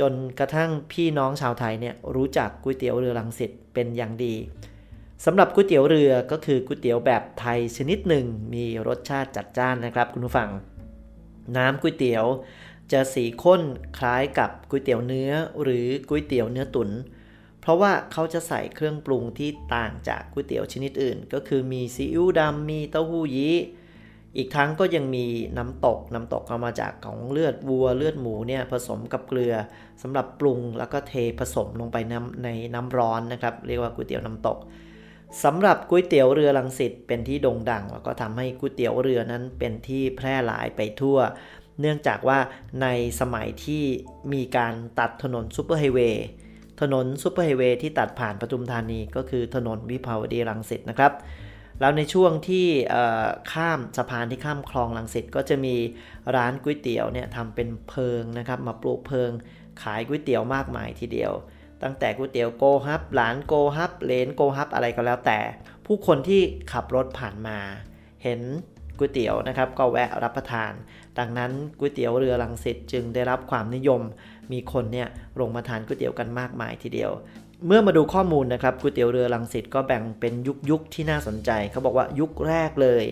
S8: จนกระทั่งพี่น้องชาวไทยเนี่ยรู้จักก๋วยเตี๋ยวเรือลังสิตเป็นอย่างดี สำหรับก๋วยเตี๋ยวเรือก็คือก๋วยเตี๋ยวแบบไทยชนิดหนึ่ง มีรสชาติจัดจ้านนะครับ คุณผู้ฟัง น้ำก๋วยเตี๋ยวจะสีข้นคล้ายกับก๋วยเตี๋ยวเนื้อหรือก๋วยเตี๋ยวเนื้อตุน๋นเพราะว่าเขาจะใส่เครื่องปรุงที่ต่างจากก๋วยเตี๋ยวชนิดอื่น ก็คือมีซีอิ๊วดำมีเต้าหู้ยี้อีกทั้งก็ยังมีน้ำตกน้ำตกเอามาจากของเลือดวัวเลือดหมูเนี่ยผสมกับเกลือสำหรับปรุงแล้วก็เทผสมลงไปในน้ำร้อนนะครับ เรียกว่าก๋วยเตี๋ยวน้ำตก สำหรับก๋วยเตี๋ยวเรือลังสิตเป็นที่โด่งดัง แล้วก็ทำให้ก๋วยเตี๋ยวเรือนั้นเป็นที่แพร่หลายไปทั่ว เนื่องจากว่าในสมัยที่มีการตัดถนนซูเปอร์ไฮเวย์ถนนซุปเปอร์ไฮเวย์ที่ตัดผ่านปทุมธานีก็คือถนนวิภาวดีรังสิตนะครับ แล้วในช่วงที่ข้ามสะพานที่ข้ามคลองรังสิตก็จะมีร้านก๋วยเตี๋ยวเนี่ยทำเป็นเพิงนะครับมาปลูกเพิง ขายก๋วยเตี๋ยวมากมายทีเดียว ตั้งแต่ก๋วยเตี๋ยวโกฮับหลานโกฮับเลนโกฮับอะไรก็แล้วแต่ ผู้คนที่ขับรถผ่านมา เห็นก๋วยเตี๋ยวนะครับก็แวะรับประทาน ดังนั้นก๋วยเตี๋ยวเรือลังสิตจึงได้รับความนิยม มีคนเนี่ยลงมาทานก๋วยเตี๋ยวกันมากมายทีเดียว เมื่อมาดูข้อมูลนะครับก๋วยเตี๋ยวเรือลังสิตก็แบ่งเป็นยุคยุคที่น่าสนใจ เขาบอกว่ายุคแรกเลย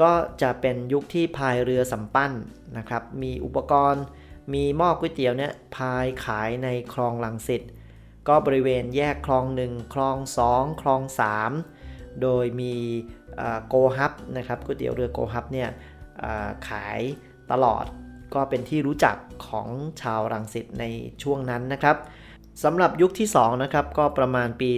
S8: ก็จะเป็นยุคที่พายเรือสำปั้นนะครับมีอุปกรณ์ มีหม้อก๋วยเตี๋ยวเนี่ยพายขายในคลองลังสิต ก็บริเวณแยกคลองหนึ่งคลองสองคลองสามโดยมีโกฮับนะครับก๋วยเตี๋ยวเรือโกฮับเนี่ยขายตลอดก็เป็นที่รู้จักของชาวรังสิตในช่วงนั้นนะครับสำหรับยุคที่2นะครับก็ประมาณปี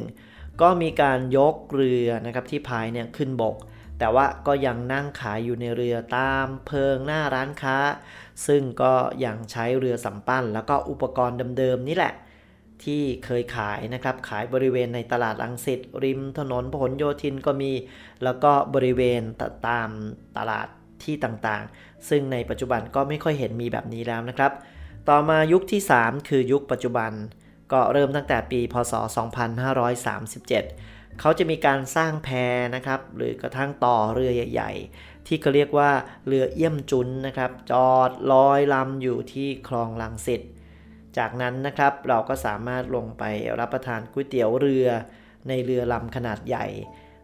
S8: 2501 ก็มีการยกเรือนะครับที่พายเนี่ยขึ้นบก แต่ว่าก็ยังนั่งขายอยู่ในเรือตามเพิงหน้าร้านค้า ซึ่งก็ยังใช้เรือสำปั้น แล้วก็อุปกรณ์เดิมๆนี่แหละ ที่เคยขายนะครับ ขายบริเวณในตลาดลังสิตริมถนนพหลโยธินก็มี แล้วก็บริเวณตามตลาดที่ต่างๆ ซึ่งในปัจจุบันก็ไม่ค่อยเห็นมีแบบนี้แล้วนะครับ ต่อมายุคที่ 3 คือยุคปัจจุบัน ก็เริ่มตั้งแต่ปี พศ 2537 เขาจะมีการสร้างแพนะครับ หรือกระทั่งต่อเรือใหญ่ ๆ ที่เขาเรียกว่าเรือเอี่ยมจุนนะครับ จอดลอยลำอยู่ที่คลองลังสิต จากนั้นนะครับเราก็สามารถลงไปรับประทานก๋วยเตี๋ยวเรือ ในเรือลำขนาดใหญ่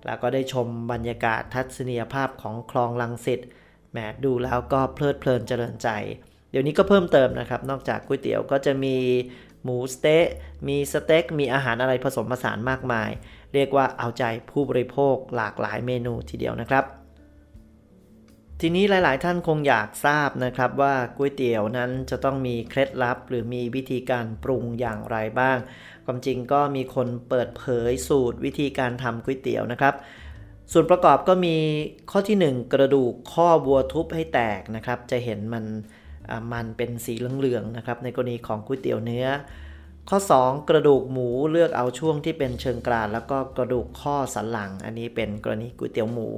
S8: แล้วก็ได้ชมบรรยากาศทัศนียภาพของคลองลังสิตแหมดูแล้วก็เพลิดเพลินเจริญใจ เดี๋ยวนี้ก็เพิ่มเติมนะครับ นอกจากก๋วยเตี๋ยวก็จะมีหมูสเต๊ะมีสเต็กมีอาหารอะไรผสมผสานมากมาย เรียกว่าเอาใจผู้บริโภคหลากหลายเมนูทีเดียวนะครับ ทีนี้หลาย ๆ ท่านคงอยากทราบนะครับว่าก๋วยเตี๋ยวนั้นจะต้องมีเคล็ดลับ หรือมีวิธีการปรุงอย่างไรบ้าง ความจริงก็มีคนเปิดเผยสูตรวิธีการทำก๋วยเตี๋ยวนะครับ ส่วนประกอบก็มีข้อที่ 1 กระดูกข้อบัวทุบให้แตกนะครับ จะเห็นมันมันเป็นสีเหลือง ๆ นะครับ ในกรณีของก๋วยเตี๋ยวเนื้อ ข้อ 2 กระดูกหมูเลือกเอาช่วงที่เป็นเชิงกรานแล้วก็กระดูกข้อสันหลัง อันนี้เป็นกรณีก๋วยเตี๋ยวหมู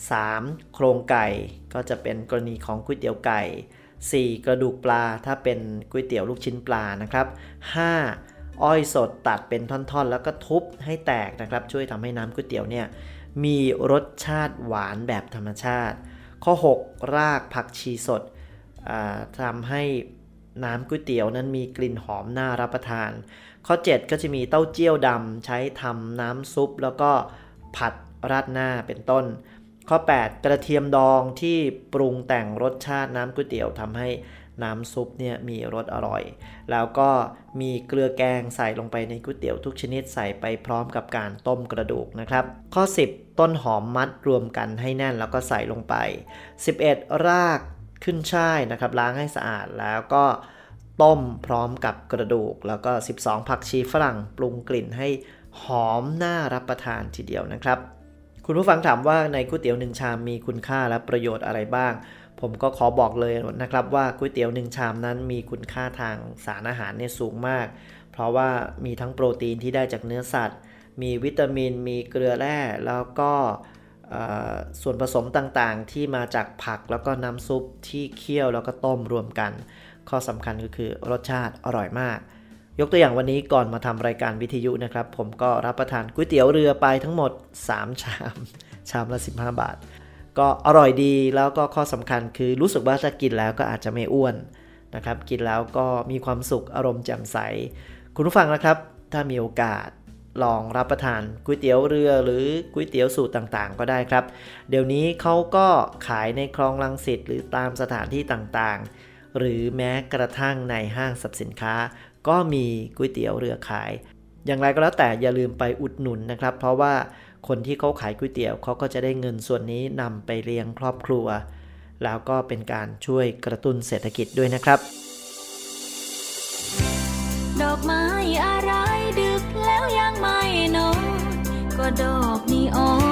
S8: 3. โครงไก่ก็จะเป็นกรณีของก๋วยเตี๋ยวไก่ 4. กระดูกปลาถ้าเป็นก๋วยเตี๋ยวลูกชิ้นปลานะครับ 5. อ้อยสดตัดเป็นท่อนๆ แล้วก็ทุบให้แตกนะครับ ช่วยทำให้น้ำก๋วยเตี๋ยวเนี่ยมีรสชาติหวานแบบธรรมชาติ ข้อ 6 รากผักชีสดทำให้น้ำก๋วยเตี๋ยวนั้นมีกลิ่นหอมน่ารับประทาน ข้อ 7 ก็จะมีเต้าเจี้ยวดำใช้ทำน้ำซุป แล้วก็ผัดราดหน้าเป็นต้น ข้อ 8 กระเทียมดองที่ปรุงแต่งรสชาติน้ำก๋วยเตี๋ยวทำให้น้ำซุปเนี่ยมีรสอร่อย แล้วก็มีเกลือแกงใส่ลงไปในก๋วยเตี๋ยวทุกชนิดใส่ไปพร้อมกับการต้มกระดูกนะครับ ข้อ 10 ต้นหอมมัดรวมกันให้แน่นแล้วก็ใส่ลงไป 11 รากขึ้นช่ายนะครับล้างให้สะอาดแล้วก็ต้มพร้อมกับกระดูก แล้วก็ 12 ผักชีฝรั่งปรุงกลิ่นให้หอมน่ารับประทานทีเดียวนะครับ คุณผู้ฟังถามว่าในก๋วยเตี๋ยวหนึ่งชามมีคุณค่าและประโยชน์อะไรบ้าง ผมก็ขอบอกเลยนะครับว่าก๋วยเตี๋ยวหนึ่งชามนั้นมีคุณค่าทางสารอาหารเนี่ยสูงมาก เพราะว่ามีทั้งโปรตีนที่ได้จากเนื้อสัตว์ มีวิตามิน มีเกลือแร่ แล้วก็ส่วนผสมต่างๆ ที่มาจากผักแล้วก็น้ำซุปที่เคี่ยวแล้วก็ต้มรวมกัน ข้อสำคัญก็คือรสชาติอร่อยมาก ยกตัวอย่างวันนี้ก่อนมาทำรายการวิทยุนะครับ ผมก็รับประทานก๋วยเตี๋ยวเรือไปทั้งหมด 3 ชาม ชามละ 15 บาท ก็อร่อยดีแล้วก็ข้อสำคัญคือรู้สึกว่าถ้ากินแล้วก็อาจจะไม่อ้วนนะครับ กินแล้วก็มีความสุขอารมณ์แจ่มใส คุณผู้ฟังนะครับ ถ้ามีโอกาสลองรับประทานก๋วยเตี๋ยวเรือหรือก๋วยเตี๋ยวสูตรต่างๆ ก็ได้ครับ เดี๋ยวนี้เขาก็ขายในคลองลังสิตหรือตามสถานที่ต่างๆ หรือแม้กระทั่งในห้างสรรพสินค้า ก็มีก๋วยเตี๋ยวเรือขาย อย่างไรก็แล้วแต่อย่าลืมไปอุดหนุนนะครับ เพราะว่าคนที่เขาขายก๋วยเตี๋ยวเขาก็จะได้เงินส่วนนี้นำไปเลี้ยงครอบครัว แล้วก็เป็นการช่วยกระตุ้นเศรษฐกิจด้วยนะครับ
S13: ดอกไม้อะไรดึกแล้วยังไม่นอนก็ดอกนีออน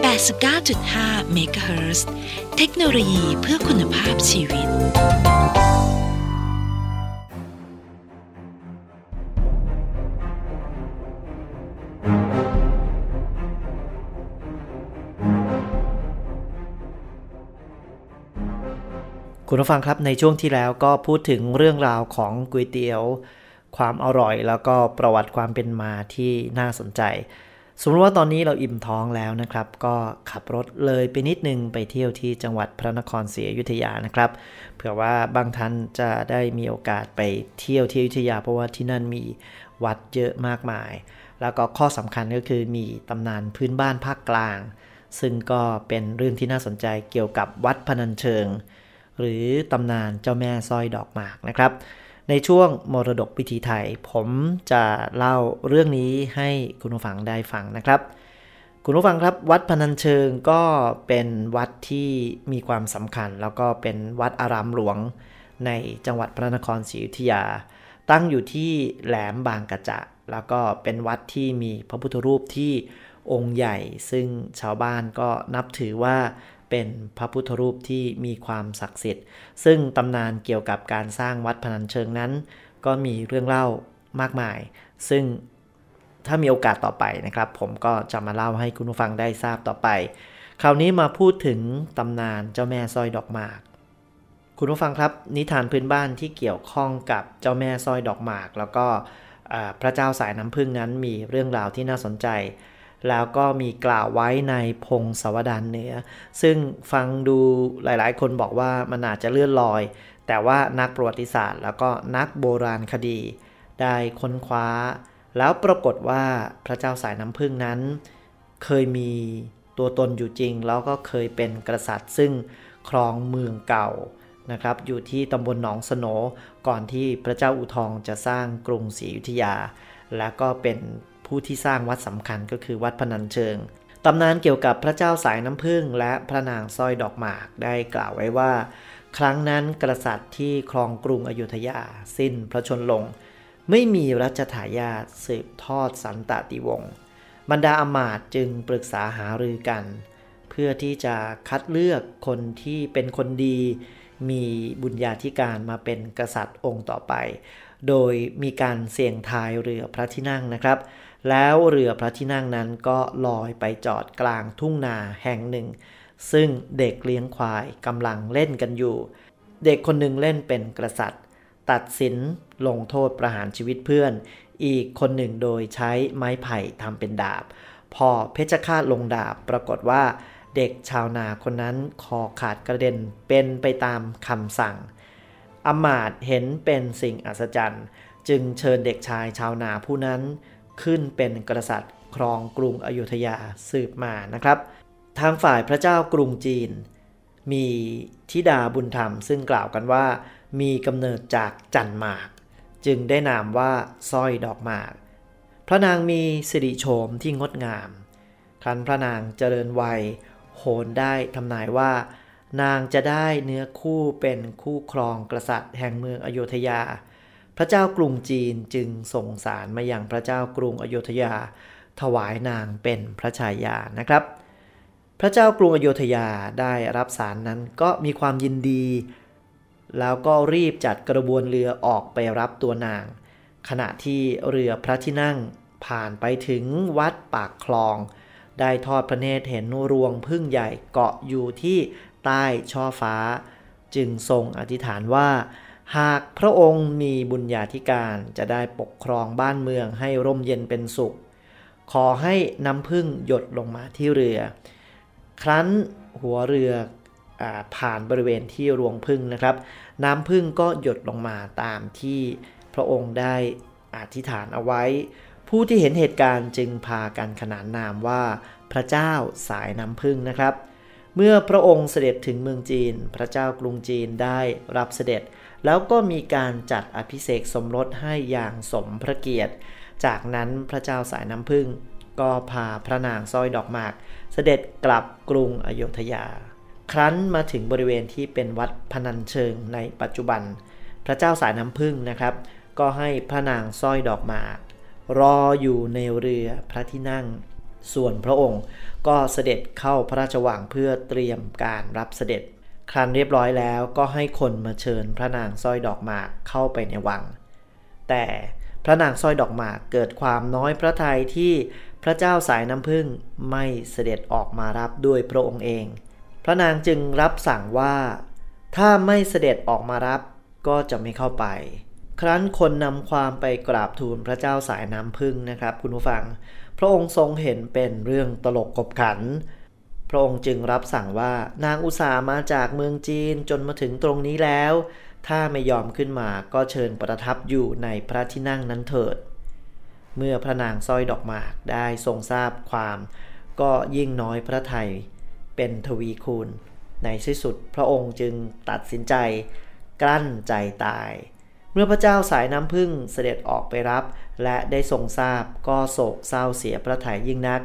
S6: 89.5 MHz เทคโนโลยีเพื่อคุณภาพชีวิต
S8: คุณผู้ฟังครับในช่วงที่แล้วก็พูดถึงเรื่องราวของก๋วยเตี๋ยว ความอร่อยแล้วก็ประวัติความเป็นมาที่น่าสนใจ สมมติว่าตอนนี้เราอิ่มท้องแล้วนะครับ ก็ขับรถเลยไปนิดนึงไปเที่ยวที่จังหวัดพระนครศรีอยุธยานะครับ เผื่อว่าบางท่านจะได้มีโอกาสไปเที่ยวที่อยุธยา เพราะว่าที่นั่นมีวัดเยอะมากมาย แล้วก็ข้อสำคัญก็คือมีตำนานพื้นบ้านภาคกลาง ซึ่งก็เป็นเรื่องที่น่าสนใจเกี่ยวกับวัดพนัญเชิง หรือตำนานเจ้าแม่สร้อยดอกหมากนะครับ ในช่วงมรดกพิธีไทย ผมจะเล่าเรื่องนี้ให้คุณผู้ฟังได้ฟังนะครับ คุณผู้ฟังครับ วัดพนัญเชิงก็เป็นวัดที่มีความสำคัญ แล้วก็เป็นวัดอารามหลวงในจังหวัดพระนครศรีอยุธยา ตั้งอยู่ที่แหลมบางกระจะ แล้วก็เป็นวัดที่มีพระพุทธรูปที่องค์ใหญ่ ซึ่งชาวบ้านก็นับถือว่า เป็นพระพุทธรูปที่มีความศักดิ์สิทธิ์ ซึ่งตำนานเกี่ยวกับการสร้างวัดพนัญเชิงนั้น ก็มีเรื่องเล่ามากมาย ซึ่งถ้ามีโอกาสต่อไปนะครับ ผมก็จะมาเล่าให้คุณผู้ฟังได้ทราบต่อไป คราวนี้มาพูดถึงตำนานเจ้าแม่สร้อยดอกหมาก คุณผู้ฟังครับนิทานพื้นบ้านที่เกี่ยวข้องกับเจ้าแม่สร้อยดอกหมาก แล้วก็พระเจ้าสายน้ำพึ่งนั้นมีเรื่องราวที่น่าสนใจ แล้วก็มีกล่าวไว้ในพงศาวดารเหนือ ซึ่งฟังดูหลายๆ คนบอกว่ามันอาจจะเลื่อนลอย แต่ว่านักประวัติศาสตร์ แล้วก็นักโบราณคดี ได้ค้นคว้า แล้วปรากฏว่าพระเจ้าสายน้ำพึ่งนั้น เคยมีตัวตนอยู่จริง แล้วก็เคยเป็นกษัตริย์ ซึ่งครองเมืองเก่านะครับอยู่ที่ตำบลหนองสนก่อนที่พระเจ้าอุทองจะสร้างกรุงศรีอยุธยา และก็เป็น ผู้ที่สร้างวัดสำคัญก็คือวัดพนัญเชิงตำนานเกี่ยวกับพระเจ้าสายน้ำพึ่งและพระนางสร้อยดอกหมากได้กล่าวไว้ว่า ครั้งนั้นกษัตริย์ที่ครองกรุงอยุธยา สิ้นพระชนลง ไม่มีรัชทายาทสืบทอดสันตติวงศ์บรรดาอมาตย์จึงปรึกษาหารือกัน เพื่อที่จะคัดเลือกคนที่เป็นคนดี มีบุญญาธิการมาเป็นกษัตริย์องค์ต่อไป โดยมีการเสี่ยงทายเรือพระที่นั่งนะครับ แล้วเรือพระที่นั่งนั้นก็ลอยไปจอดกลางทุ่งนาแห่งหนึ่ง ซึ่งเด็กเลี้ยงควายกำลังเล่นกันอยู่ เด็กคนหนึ่งเล่นเป็นกษัตริย์ ตัดสินลงโทษประหารชีวิตเพื่อน อีกคนหนึ่งโดยใช้ไม้ไผ่ทำเป็นดาบ พอเพชฌฆาตลงดาบปรากฏว่าเด็กชาวนาคนนั้นคอขาดกระเด็นเป็นไปตามคำสั่ง อมาตย์เห็นเป็นสิ่งอัศจรรย์ จึงเชิญเด็กชายชาวนาผู้นั้น ขึ้นเป็นกษัตริย์ครองกรุงอยุธยาสืบมานะครับ ทางฝ่ายพระเจ้ากรุงจีน มีธิดาบุญธรรม ซึ่งกล่าวกันว่า มีกำเนิดจากจันหมาก จึงได้นามว่าสร้อยดอกหมาก พระนางมีสิริโฉมที่งดงามครั้นพระนางเจริญวัย โหนได้ทำนายว่า นางจะได้เนื้อคู่เป็นคู่ครองกษัตริย์แห่งเมืองอโยธยา พระเจ้ากรุงจีนจึงส่งสารมาอย่างพระเจ้ากรุงอโยธยา ถวายนางเป็นพระชายานะครับ พระเจ้ากรุงอโยธยาได้รับสารนั้นก็มีความยินดี แล้วก็รีบจัดกระบวนเรือออกไปรับตัวนาง ขณะที่เรือพระที่นั่งผ่านไปถึงวัดปากคลอง ได้ทอดพระเนตรเห็นรวงพึ่งใหญ่เกาะอยู่ที่ใต้ช่อฟ้า จึงทรงอธิษฐานว่า หากพระองค์มีบุญญาธิการจะได้ปกครองบ้านเมืองให้ร่มเย็นเป็นสุข ขอให้น้ำพึ่งหยดลงมาที่เรือ ครั้นหัวเรืออผ่านบริเวณที่รวงพึ่งนะครับ น้ำพึ่งก็หยดลงมาตามที่พระองค์ได้อธิษฐานเอาไว้ ผู้ที่เห็นเหตุการณ์จึงพากันขนานนามว่าพระเจ้าสายน้ำพึ่งนะครับ เมื่อพระองค์เสด็จถึงเมืองจีน พระเจ้ากรุงจีนได้รับเสด็จ แล้วก็มีการจัดอภิเษกสมรสให้อย่างสมพระเกียรติ จากนั้นพระเจ้าสายน้ำพึ่ง ก็พาพระนางสร้อยดอกหมาก เสด็จกลับกรุงอโยธยา ครั้นมาถึงบริเวณที่เป็นวัดพนัญเชิงในปัจจุบัน พระเจ้าสายน้ำพึ่งนะครับ ก็ให้พระนางสร้อยดอกหมาก รออยู่ในเรือพระที่นั่ง ส่วนพระองค์ก็เสด็จเข้าพระราชวังเพื่อเตรียมการรับเสด็จ ครั้นเรียบร้อยแล้วก็ให้คนมาเชิญพระนางสร้อยดอกหมากเข้าไปในวัง แต่พระนางสร้อยดอกหมากเกิดความน้อยพระทัยที่พระเจ้าสายน้ำพึ่งไม่เสด็จออกมารับด้วยพระองค์เอง พระนางจึงรับสั่งว่า ถ้าไม่เสด็จออกมารับก็จะไม่เข้าไป ครั้นคนนำความไปกราบทูลพระเจ้าสายน้ำพึ่งนะครับ คุณผู้ฟัง พระองค์ทรงเห็นเป็นเรื่องตลกกบขัน พระองค์จึงรับสั่งว่านางอุตสามาจากเมืองจีนจนมาถึงตรงนี้แล้ว ถ้าไม่ยอมขึ้นมาก็เชิญประทับอยู่ในพระที่นั่งนั้นเถิด เมื่อพระนางสร้อยดอกหมากได้ทรงทราบความ ก็ยิ่งน้อยพระไทยเป็นทวีคูณ ในที่สุดพระองค์จึงตัดสินใจ กลั้นใจตาย เมื่อพระเจ้าสายน้ำพึ่งเสด็จออกไปรับ และได้ทรงทราบก็โศกเศร้าเสียพระไทยยิ่งนัก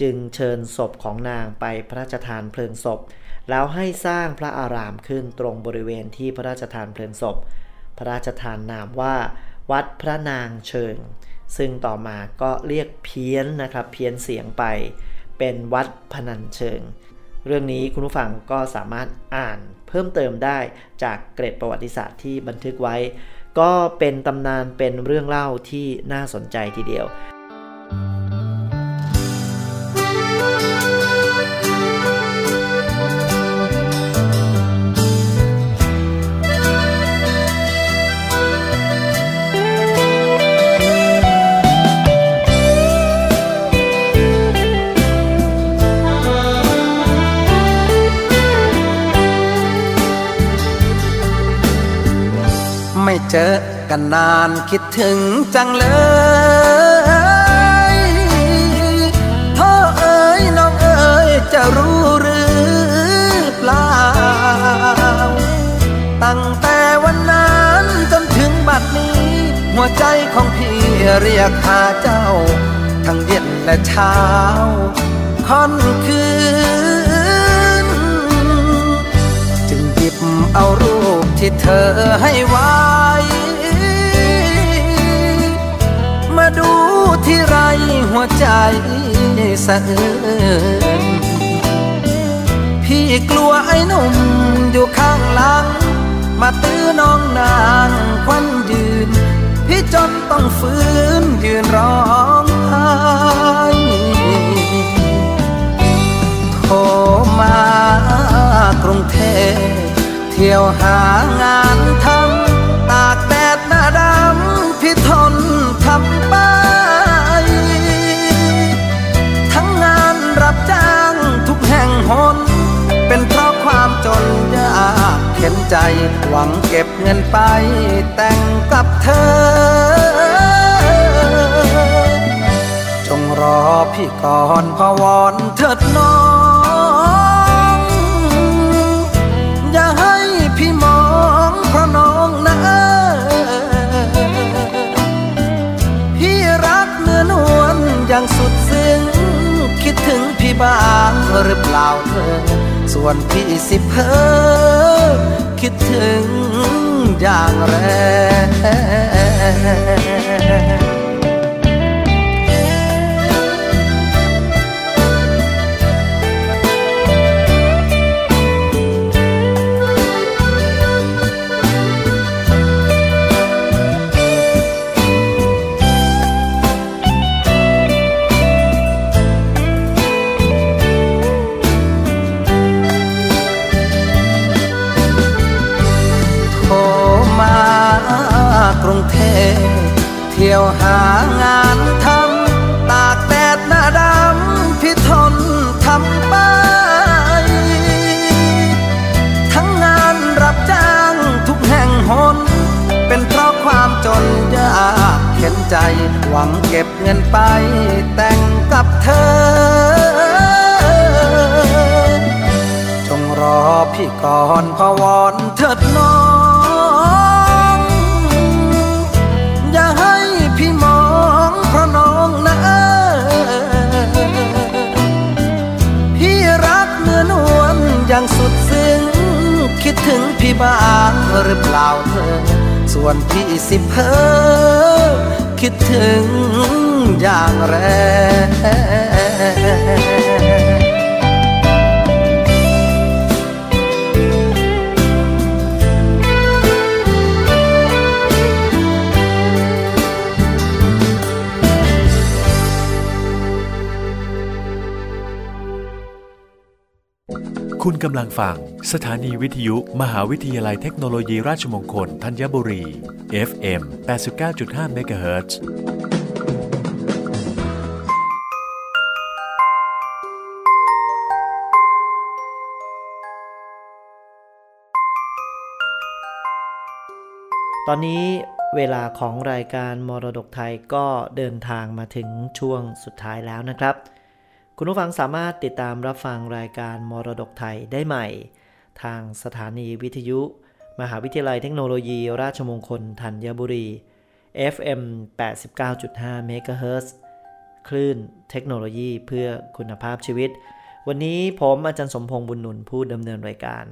S8: จึงเชิญศพของนางไปพระราชทานเพลิงศพ แล้วให้สร้างพระอารามขึ้นตรงบริเวณที่พระราชทานเพลิงศพ พระราชทานนามว่า วัดพระนางเชิง ซึ่งต่อมาก็เรียกเพี้ยนนะครับเพี้ยนเสียงไป เป็นวัดพนัญเชิง เรื่องนี้คุณผู้ฟังก็สามารถอ่านเพิ่มเติมได้จากเกร็ดประวัติศาสตร์ที่บันทึกไว้ ก็เป็นตำนานเป็นเรื่องเล่าที่น่าสนใจทีเดียว
S14: เจอกันนานคิดถึงจังเลยพ่อเอ๋ยน้องเอ๋ยจะรู้หรือเปล่า ตั้งแต่วันนั้นจนถึงบัดนี้ หัวใจของพี่เรียกหาเจ้า ทั้งเย็นและเช้าค่อนคืน บเอารูปที่เธอให้ไว้ มาดูที่ไรหัวใจสะเอื้นพี่กลัวไอ้หนุ่มอยู่ข้างหลัง มาตื้อน้องนางควันยืน พี่จนต้องฟื้นยืนร้องไห้โทรมากรุงเทพ เที่ยวหางานทำตากแดดหน้าดำพี่ทนทำไปทั้งงานรับจ้างทุกแห่งหน เป็นเพราะความจนยากเข็นใจหวังเก็บเงินไปแต่งกับเธอ จงรอพี่ก่อนพวอนเถิดน้อง บ้างหรือเปล่าเธอ ส่วนพี่สิเพอคิดถึงอย่างแรง ยวหางานทำตากแดดหน้าดำพี่ทนทำไปทั้งงานรับจ้างทุกแห่งหน เป็นเพราะความจนยากเข็นใจหวังเก็บเงินไปแต่งกับเธอจพี่ก่อนพวอนเถิดน้อง พี่บ้างหรือเปล่าเธอ ส่วนพี่สิเพอคิดถึงอย่างแรง
S9: คุณกำลังฟัง สถานีวิทยุ มหาวิทยาลัยเทคโนโลยีราชมงคลธัญบุรี FM 89.5 MHz
S8: ตอนนี้เวลาของรายการมรดกไทยก็เดินทางมาถึงช่วงสุดท้ายแล้วนะครับ คุณผู้ฟังสามารถติดตามรับฟังรายการมรดกไทยได้ใหม่ ทางสถานีวิทยุ มหาวิทยาลัยเทคโนโลยี ราชมงคลธัญบุรี FM 89.5 MHz คลื่นเทคโนโลยีเพื่อคุณภาพชีวิต วันนี้ผมอาจารย์สมพงษ์บุญนุนผู้ดำเนินรายการ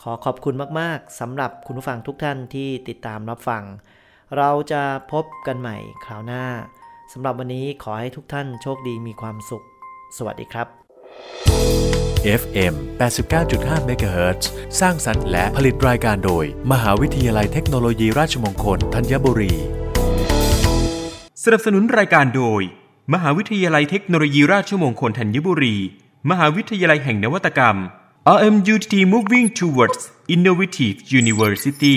S8: ขอขอบคุณมาก ๆสำหรับคุณผู้ฟังทุกท่านที่ติดตามรับฟัง เราจะพบกันใหม่คราวหน้าสำหรับวันนี้ขอให้ทุกท่านโชคดีมีความสุข สวัสดีครับ
S9: FM 89.5 MHz สร้างสรรค์และผลิตรายการโดย มหาวิทยาลัยเทคโนโลยีราชมงคลธัญบุรี
S2: สนับสนุนรายการโดย มหาวิทยาลัยเทคโนโลยีราชมงคลธัญบุรี มหาวิทยาลัยแห่งนวัตกรรม RMUTT Moving Towards Innovative University